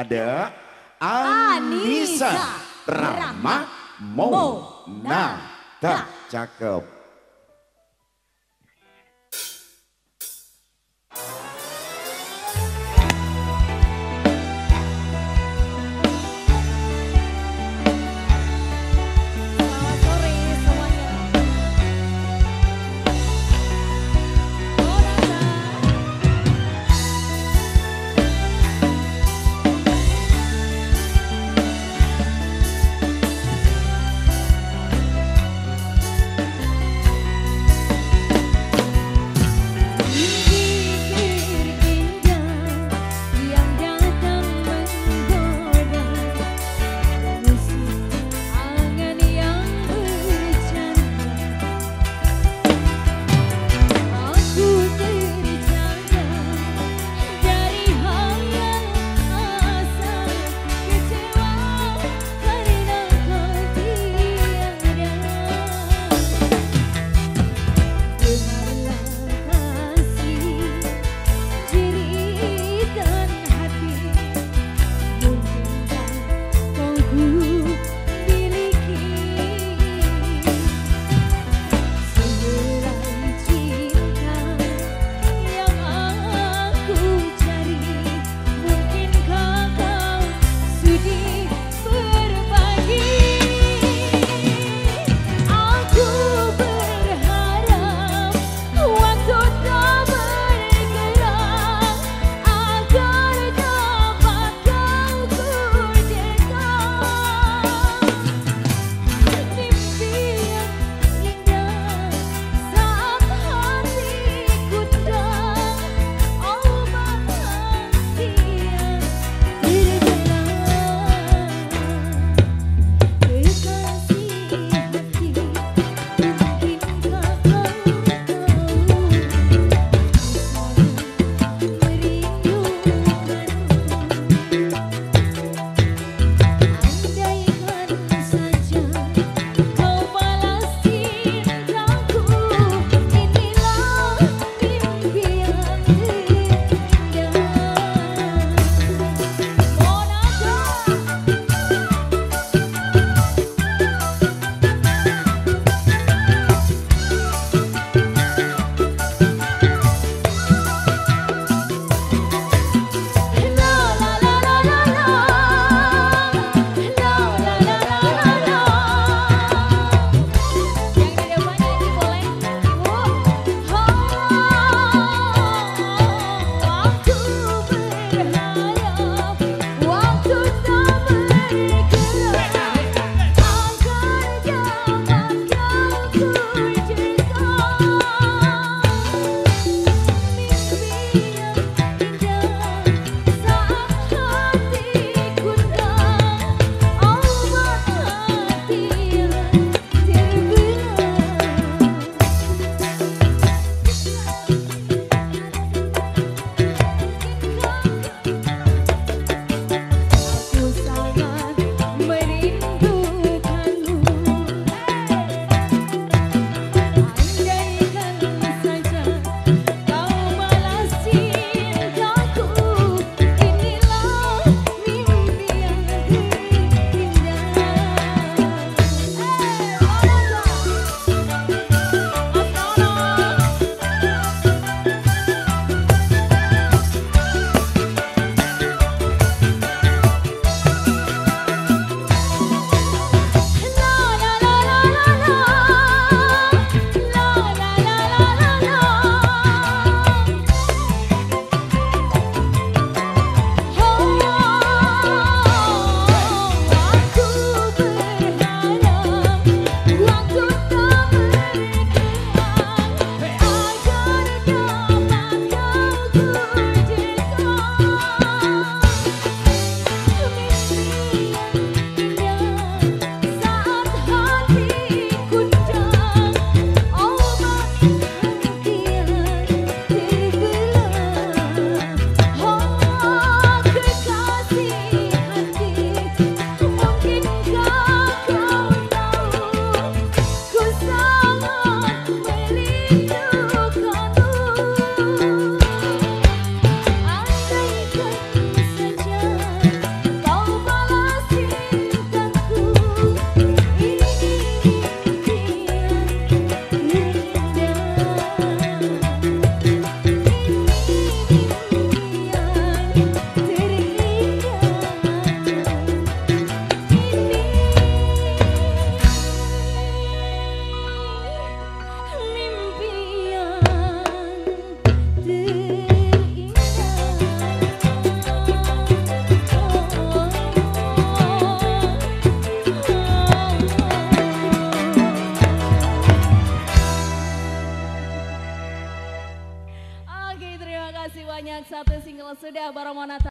ada Anissa, Rama Monata. Cakep. satu single sudah Baromonata